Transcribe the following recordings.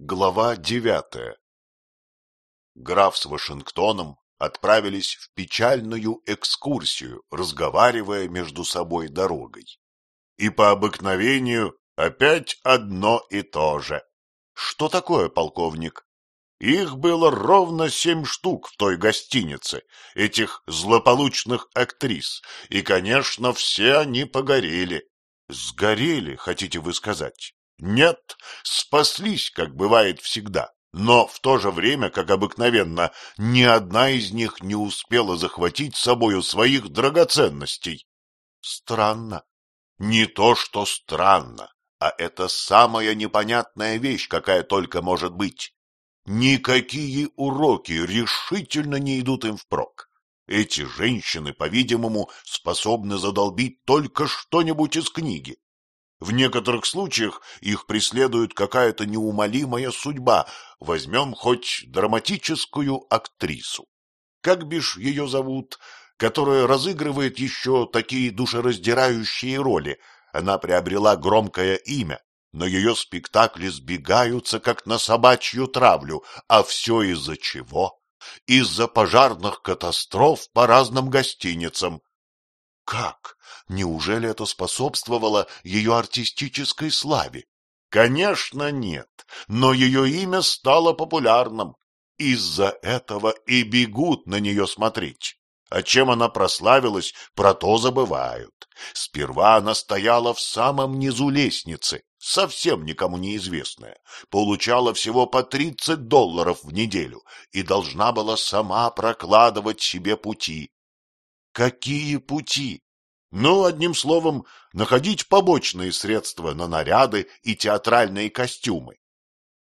Глава девятая Граф с Вашингтоном отправились в печальную экскурсию, разговаривая между собой дорогой. И по обыкновению опять одно и то же. Что такое, полковник? Их было ровно семь штук в той гостинице, этих злополучных актрис, и, конечно, все они погорели. Сгорели, хотите вы сказать? Нет, спаслись, как бывает всегда. Но в то же время, как обыкновенно, ни одна из них не успела захватить с собою своих драгоценностей. Странно. Не то, что странно, а это самая непонятная вещь, какая только может быть. Никакие уроки решительно не идут им впрок. Эти женщины, по-видимому, способны задолбить только что-нибудь из книги. В некоторых случаях их преследует какая-то неумолимая судьба. Возьмем хоть драматическую актрису. Как бишь ее зовут, которая разыгрывает еще такие душераздирающие роли. Она приобрела громкое имя, но ее спектакли сбегаются, как на собачью травлю. А все из-за чего? Из-за пожарных катастроф по разным гостиницам. Как? Неужели это способствовало ее артистической славе? Конечно, нет, но ее имя стало популярным. Из-за этого и бегут на нее смотреть. А чем она прославилась, про то забывают. Сперва она стояла в самом низу лестницы, совсем никому неизвестная, получала всего по тридцать долларов в неделю и должна была сама прокладывать себе пути. Какие пути? Ну, одним словом, находить побочные средства на наряды и театральные костюмы.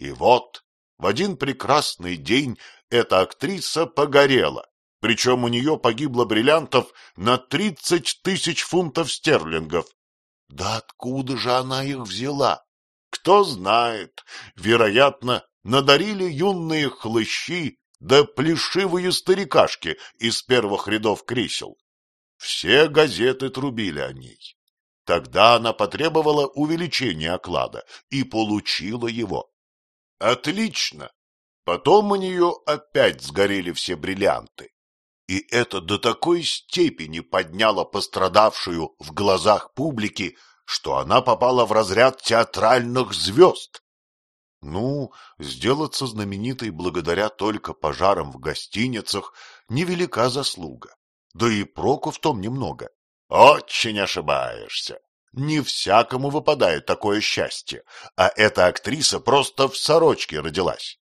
И вот, в один прекрасный день эта актриса погорела, причем у нее погибло бриллиантов на тридцать тысяч фунтов стерлингов. Да откуда же она их взяла? Кто знает, вероятно, надарили юные хлыщи да плешивые старикашки из первых рядов кресел. Все газеты трубили о ней. Тогда она потребовала увеличения оклада и получила его. Отлично. Потом у нее опять сгорели все бриллианты. И это до такой степени подняло пострадавшую в глазах публики, что она попала в разряд театральных звезд. Ну, сделаться знаменитой благодаря только пожарам в гостиницах — невелика заслуга. Да и проку в том немного. Очень ошибаешься. Не всякому выпадает такое счастье, а эта актриса просто в сорочке родилась.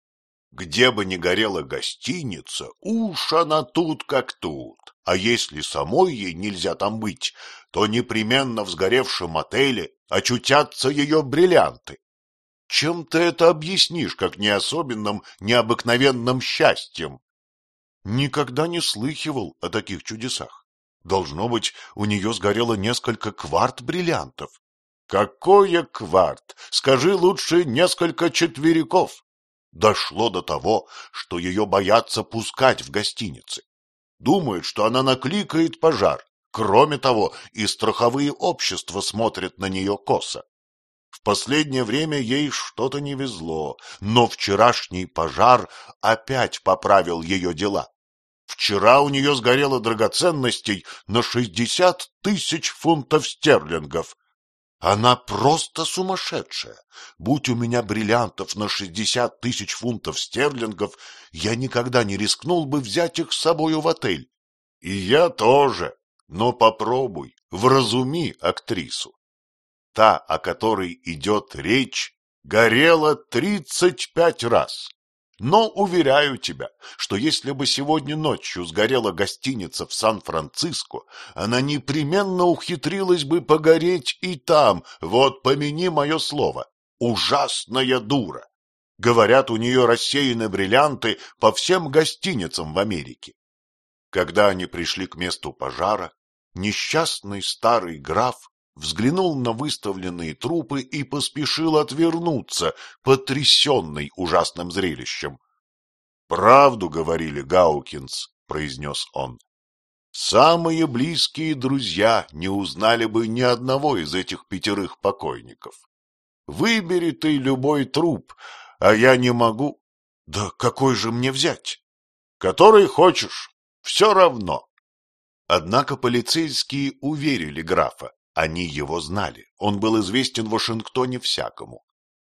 Где бы ни горела гостиница, уж она тут как тут. А если самой ей нельзя там быть, то непременно в сгоревшем отеле очутятся ее бриллианты. Чем ты это объяснишь, как не особенным, необыкновенным счастьем? Никогда не слыхивал о таких чудесах. Должно быть, у нее сгорело несколько кварт бриллиантов. Какое кварт? Скажи лучше несколько четвериков. Дошло до того, что ее боятся пускать в гостиницы. Думают, что она накликает пожар. Кроме того, и страховые общества смотрят на нее косо. В последнее время ей что-то не везло, но вчерашний пожар опять поправил ее дела. Вчера у нее сгорело драгоценностей на шестьдесят тысяч фунтов стерлингов. Она просто сумасшедшая. Будь у меня бриллиантов на шестьдесят тысяч фунтов стерлингов, я никогда не рискнул бы взять их с собою в отель. И я тоже. Но попробуй, вразуми актрису. Та, о которой идет речь, горела тридцать пять раз. Но уверяю тебя, что если бы сегодня ночью сгорела гостиница в Сан-Франциско, она непременно ухитрилась бы погореть и там, вот помяни мое слово, ужасная дура. Говорят, у нее рассеяны бриллианты по всем гостиницам в Америке. Когда они пришли к месту пожара, несчастный старый граф взглянул на выставленные трупы и поспешил отвернуться, потрясенный ужасным зрелищем. — Правду говорили, Гаукинс, — произнес он. — Самые близкие друзья не узнали бы ни одного из этих пятерых покойников. Выбери ты любой труп, а я не могу. Да какой же мне взять? Который хочешь, все равно. Однако полицейские уверили графа, они его знали, он был известен в Вашингтоне всякому,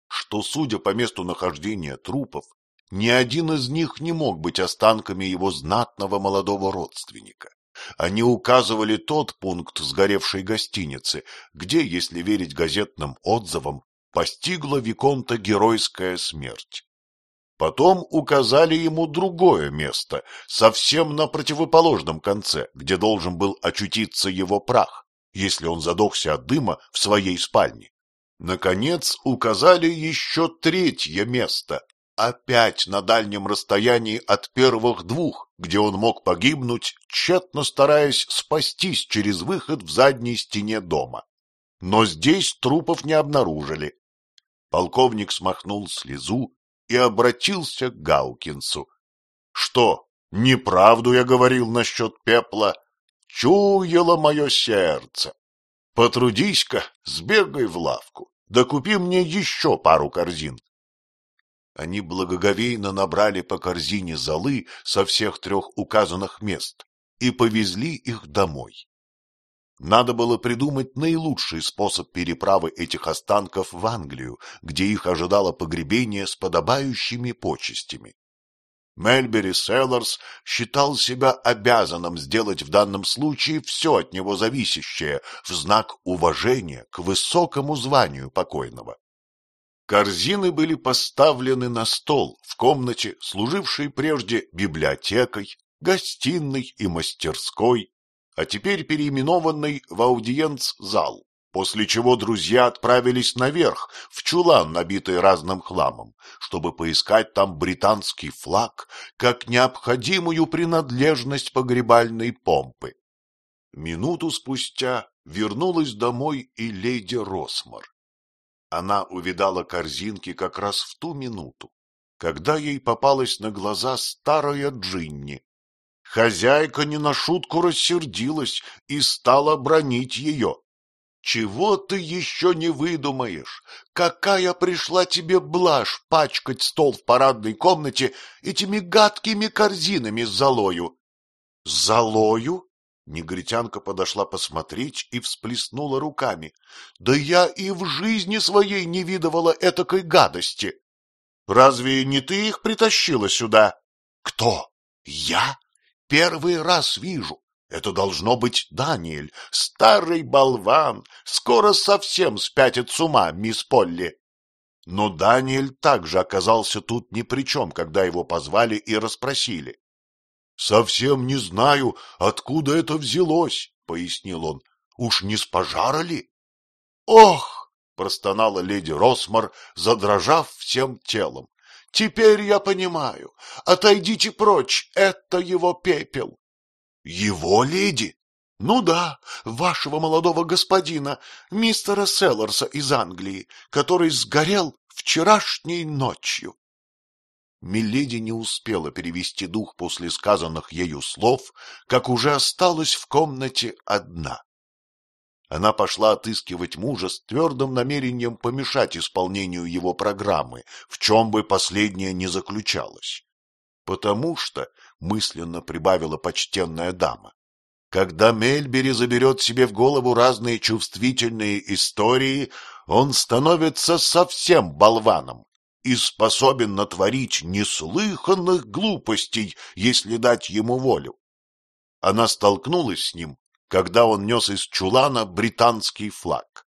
что, судя по месту нахождения трупов, ни один из них не мог быть останками его знатного молодого родственника. Они указывали тот пункт сгоревшей гостиницы, где, если верить газетным отзывам, постигла Виконта геройская смерть. Потом указали ему другое место, совсем на противоположном конце, где должен был очутиться его прах, если он задохся от дыма в своей спальне. Наконец указали еще третье место, опять на дальнем расстоянии от первых двух, где он мог погибнуть, тщетно стараясь спастись через выход в задней стене дома. Но здесь трупов не обнаружили. Полковник смахнул слезу и обратился к Гаукинсу. — Что, неправду я говорил насчет пепла? Чуяло мое сердце. Потрудись-ка, сбегай в лавку, да купи мне еще пару корзин. Они благоговейно набрали по корзине золы со всех трех указанных мест и повезли их домой. Надо было придумать наилучший способ переправы этих останков в Англию, где их ожидало погребение с подобающими почестями. Мельбери Селларс считал себя обязанным сделать в данном случае все от него зависящее в знак уважения к высокому званию покойного. Корзины были поставлены на стол в комнате, служившей прежде библиотекой, гостиной и мастерской, а теперь переименованной в аудиенц-зал, после чего друзья отправились наверх, в чулан, набитый разным хламом, чтобы поискать там британский флаг как необходимую принадлежность погребальной помпы. Минуту спустя вернулась домой и леди Росмар. Она увидала корзинки как раз в ту минуту, когда ей попалась на глаза старая Джинни. Хозяйка не на шутку рассердилась и стала бронить ее. Чего ты еще не выдумаешь? Какая пришла тебе блажь пачкать стол в парадной комнате этими гадкими корзинами с С золою? Негритянка подошла посмотреть и всплеснула руками. — Да я и в жизни своей не видывала этакой гадости. — Разве не ты их притащила сюда? — Кто? Я? Первый раз вижу. Это должно быть Даниэль, старый болван, скоро совсем спятит с ума, мисс Полли. Но Даниэль также оказался тут ни при чем, когда его позвали и расспросили. — Совсем не знаю, откуда это взялось, — пояснил он. — Уж не с пожара ли? — Ох! — простонала леди Росмар, задрожав всем телом. — Теперь я понимаю. Отойдите прочь, это его пепел. — Его, леди? — Ну да, вашего молодого господина, мистера Селларса из Англии, который сгорел вчерашней ночью. Миледи не успела перевести дух после сказанных ею слов, как уже осталась в комнате одна. Она пошла отыскивать мужа с твердым намерением помешать исполнению его программы, в чем бы последнее не заключалось. Потому что, мысленно прибавила почтенная дама, когда Мельбери заберет себе в голову разные чувствительные истории, он становится совсем болваном и способен натворить неслыханных глупостей, если дать ему волю. Она столкнулась с ним, когда он нес из чулана британский флаг.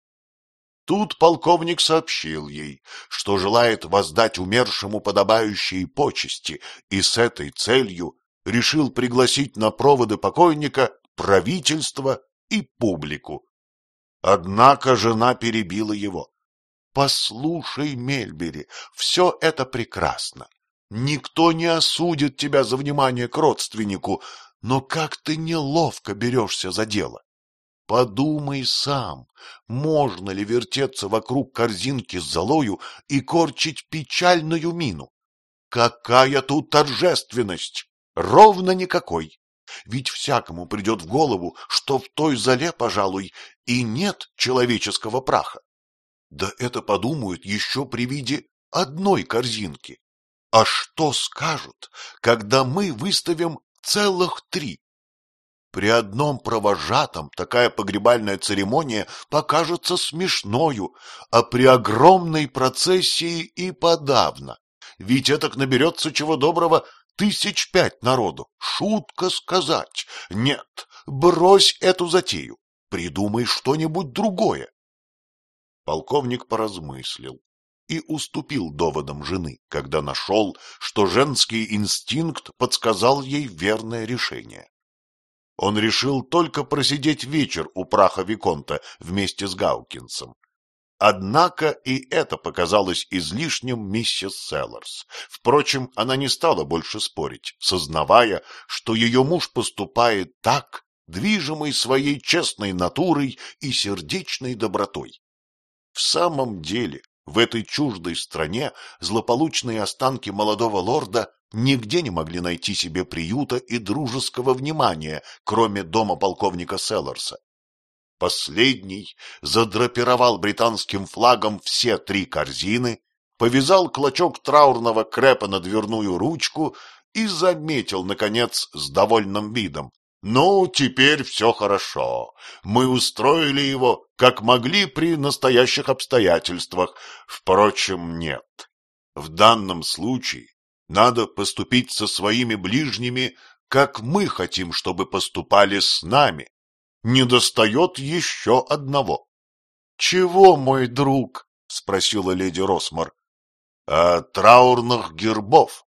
Тут полковник сообщил ей, что желает воздать умершему подобающие почести, и с этой целью решил пригласить на проводы покойника правительство и публику. Однако жена перебила его. Послушай, Мельбери, все это прекрасно. Никто не осудит тебя за внимание к родственнику, но как ты неловко берешься за дело. Подумай сам, можно ли вертеться вокруг корзинки с золою и корчить печальную мину? Какая тут торжественность? Ровно никакой. Ведь всякому придет в голову, что в той зале, пожалуй, и нет человеческого праха. Да это подумают еще при виде одной корзинки. А что скажут, когда мы выставим целых три? При одном провожатом такая погребальная церемония покажется смешною, а при огромной процессии и подавно. Ведь этак наберется чего доброго тысяч пять народу. Шутка сказать. Нет, брось эту затею. Придумай что-нибудь другое. Полковник поразмыслил и уступил доводам жены, когда нашел, что женский инстинкт подсказал ей верное решение. Он решил только просидеть вечер у праха Виконта вместе с Гаукинсом. Однако и это показалось излишним миссис Селларс. Впрочем, она не стала больше спорить, сознавая, что ее муж поступает так, движимый своей честной натурой и сердечной добротой. В самом деле, в этой чуждой стране злополучные останки молодого лорда нигде не могли найти себе приюта и дружеского внимания, кроме дома полковника Селларса. Последний задрапировал британским флагом все три корзины, повязал клочок траурного крепа на дверную ручку и заметил, наконец, с довольным видом. «Ну, теперь все хорошо. Мы устроили его, как могли при настоящих обстоятельствах. Впрочем, нет. В данном случае надо поступить со своими ближними, как мы хотим, чтобы поступали с нами. Не достает еще одного. — Чего, мой друг? — спросила леди Росмар. — А траурных гербов.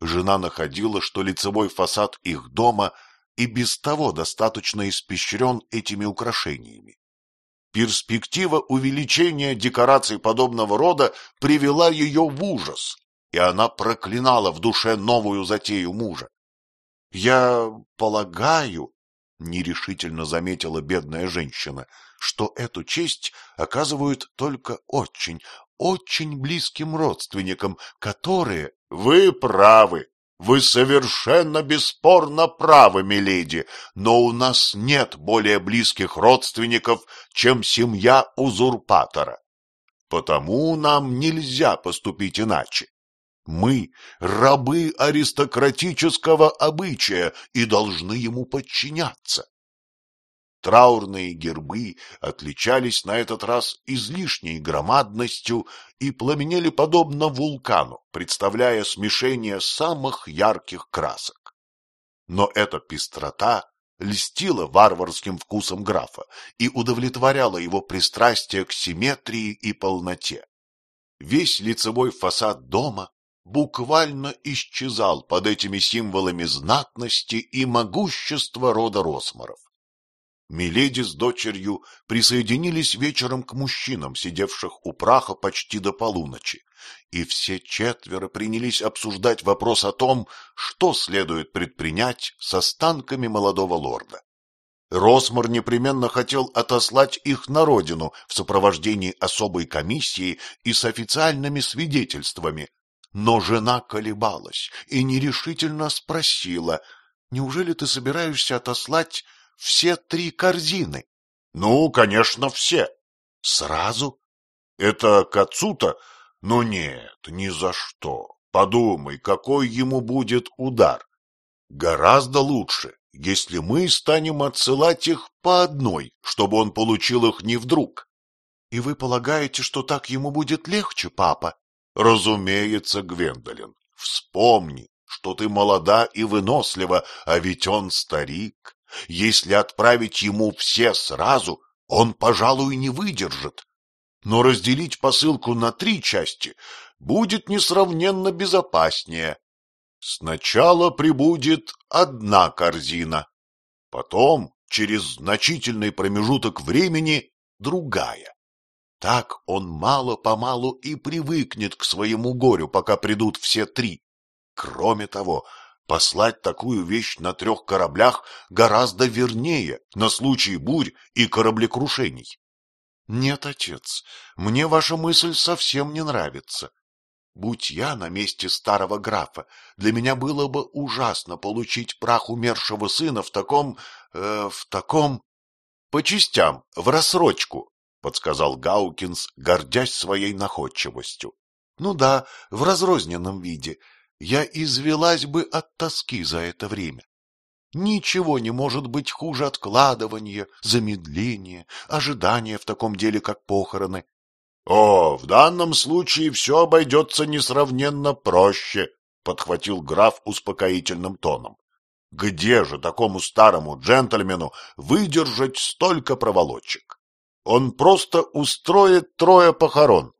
Жена находила, что лицевой фасад их дома и без того достаточно испещрен этими украшениями. Перспектива увеличения декораций подобного рода привела ее в ужас и она проклинала в душе новую затею мужа. — Я полагаю, — нерешительно заметила бедная женщина, — что эту честь оказывают только очень, очень близким родственникам, которые... — Вы правы, вы совершенно бесспорно правы, миледи, но у нас нет более близких родственников, чем семья узурпатора. Потому нам нельзя поступить иначе. Мы — рабы аристократического обычая и должны ему подчиняться. Траурные гербы отличались на этот раз излишней громадностью и пламенели подобно вулкану, представляя смешение самых ярких красок. Но эта пестрота льстила варварским вкусом графа и удовлетворяла его пристрастие к симметрии и полноте. Весь лицевой фасад дома буквально исчезал под этими символами знатности и могущества рода Росмаров. Миледи с дочерью присоединились вечером к мужчинам, сидевших у праха почти до полуночи, и все четверо принялись обсуждать вопрос о том, что следует предпринять с останками молодого лорда. Росмар непременно хотел отослать их на родину в сопровождении особой комиссии и с официальными свидетельствами, но жена колебалась и нерешительно спросила, «Неужели ты собираешься отослать все три корзины?» «Ну, конечно, все». «Сразу?» «Это к отцу-то? Ну нет, ни за что. Подумай, какой ему будет удар. Гораздо лучше, если мы станем отсылать их по одной, чтобы он получил их не вдруг». «И вы полагаете, что так ему будет легче, папа?» Разумеется, Гвендолин, вспомни, что ты молода и вынослива, а ведь он старик. Если отправить ему все сразу, он, пожалуй, не выдержит. Но разделить посылку на три части будет несравненно безопаснее. Сначала прибудет одна корзина, потом, через значительный промежуток времени, другая. Так он мало-помалу и привыкнет к своему горю, пока придут все три. Кроме того, послать такую вещь на трех кораблях гораздо вернее на случай бурь и кораблекрушений. Нет, отец, мне ваша мысль совсем не нравится. Будь я на месте старого графа, для меня было бы ужасно получить прах умершего сына в таком... Э, в таком... По частям, в рассрочку, — подсказал Гаукинс, гордясь своей находчивостью. Ну да, в разрозненном виде. Я извелась бы от тоски за это время. Ничего не может быть хуже откладывания, замедления, ожидания в таком деле, как похороны. — О, в данном случае все обойдется несравненно проще, — подхватил граф успокоительным тоном. — Где же такому старому джентльмену выдержать столько проволочек? Он просто устроит трое похорон.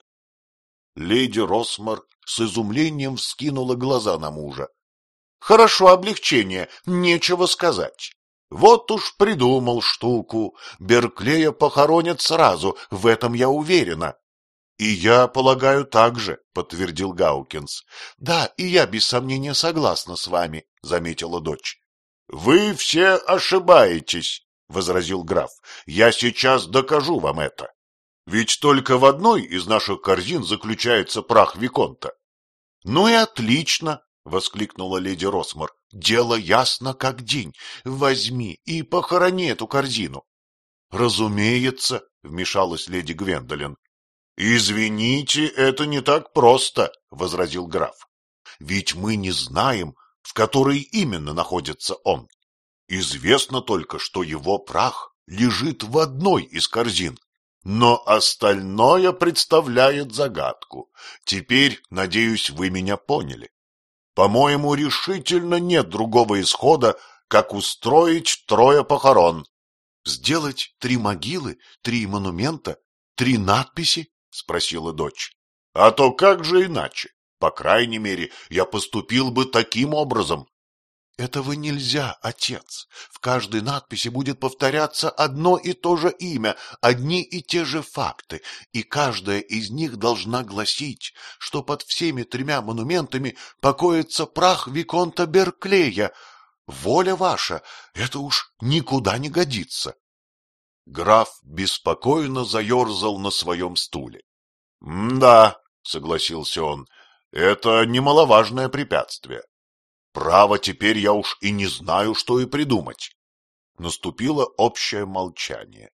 Леди Росмар с изумлением вскинула глаза на мужа. Хорошо облегчение, нечего сказать. Вот уж придумал штуку. Берклея похоронят сразу, в этом я уверена. — И я полагаю так же, — подтвердил Гаукинс. — Да, и я без сомнения согласна с вами, — заметила дочь. — Вы все ошибаетесь, — возразил граф. — Я сейчас докажу вам это. Ведь только в одной из наших корзин заключается прах Виконта. — Ну и отлично, — воскликнула леди Росмор. — Дело ясно как день. Возьми и похорони эту корзину. — Разумеется, — вмешалась леди Гвендолин. — Извините, это не так просто, — возразил граф. — Ведь мы не знаем, в которой именно находится он. Известно только, что его прах лежит в одной из корзин. Но остальное представляет загадку. Теперь, надеюсь, вы меня поняли. По-моему, решительно нет другого исхода, как устроить трое похорон. — Сделать три могилы, три монумента, три надписи? — спросила дочь. — А то как же иначе? По крайней мере, я поступил бы таким образом. Этого нельзя, отец. В каждой надписи будет повторяться одно и то же имя, одни и те же факты, и каждая из них должна гласить, что под всеми тремя монументами покоится прах Виконта Берклея. Воля ваша, это уж никуда не годится. Граф беспокойно заерзал на своем стуле. — Да, — согласился он, — это немаловажное препятствие. Право, теперь я уж и не знаю, что и придумать. Наступило общее молчание.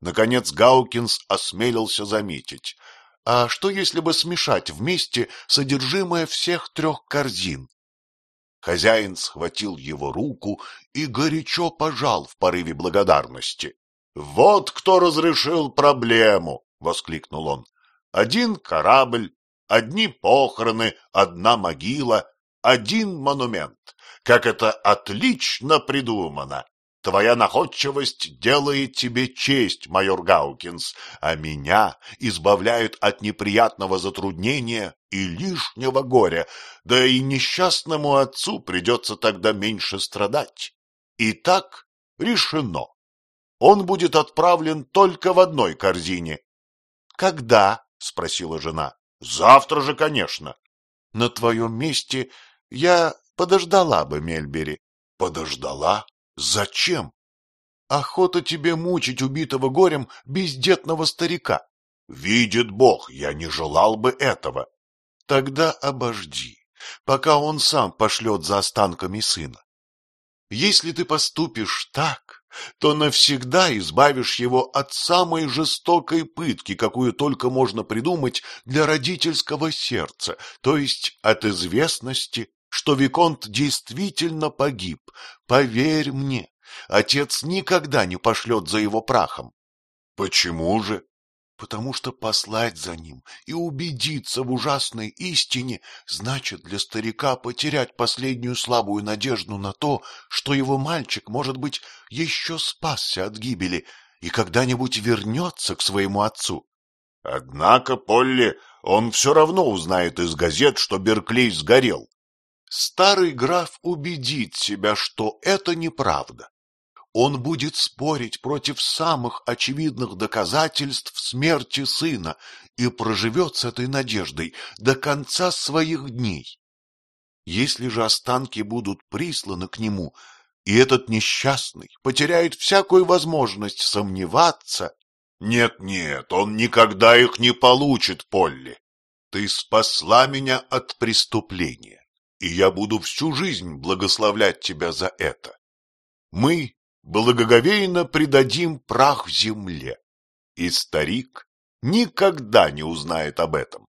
Наконец Гаукинс осмелился заметить. А что, если бы смешать вместе содержимое всех трех корзин? Хозяин схватил его руку и горячо пожал в порыве благодарности. — Вот кто разрешил проблему! — воскликнул он. — Один корабль, одни похороны, одна могила, один монумент. Как это отлично придумано! Твоя находчивость делает тебе честь, майор Гаукинс, а меня избавляет от неприятного затруднения и лишнего горя, да и несчастному отцу придется тогда меньше страдать. Итак, решено. Он будет отправлен только в одной корзине. — Когда? — спросила жена. — Завтра же, конечно. — На твоем месте я подождала бы, Мельбери. Подождала? Зачем? Охота тебе мучить убитого горем бездетного старика. Видит Бог, я не желал бы этого. Тогда обожди, пока он сам пошлет за останками сына. Если ты поступишь так, то навсегда избавишь его от самой жестокой пытки, какую только можно придумать для родительского сердца, то есть от известности что Виконт действительно погиб. Поверь мне, отец никогда не пошлет за его прахом. Почему же? Потому что послать за ним и убедиться в ужасной истине значит для старика потерять последнюю слабую надежду на то, что его мальчик, может быть, еще спасся от гибели и когда-нибудь вернется к своему отцу. Однако, Полли, он все равно узнает из газет, что Берклей сгорел. Старый граф убедит себя, что это неправда. Он будет спорить против самых очевидных доказательств смерти сына и проживет с этой надеждой до конца своих дней. Если же останки будут присланы к нему, и этот несчастный потеряет всякую возможность сомневаться... Нет-нет, он никогда их не получит, Полли. Ты спасла меня от преступления и я буду всю жизнь благословлять тебя за это. Мы благоговейно предадим прах земле, и старик никогда не узнает об этом.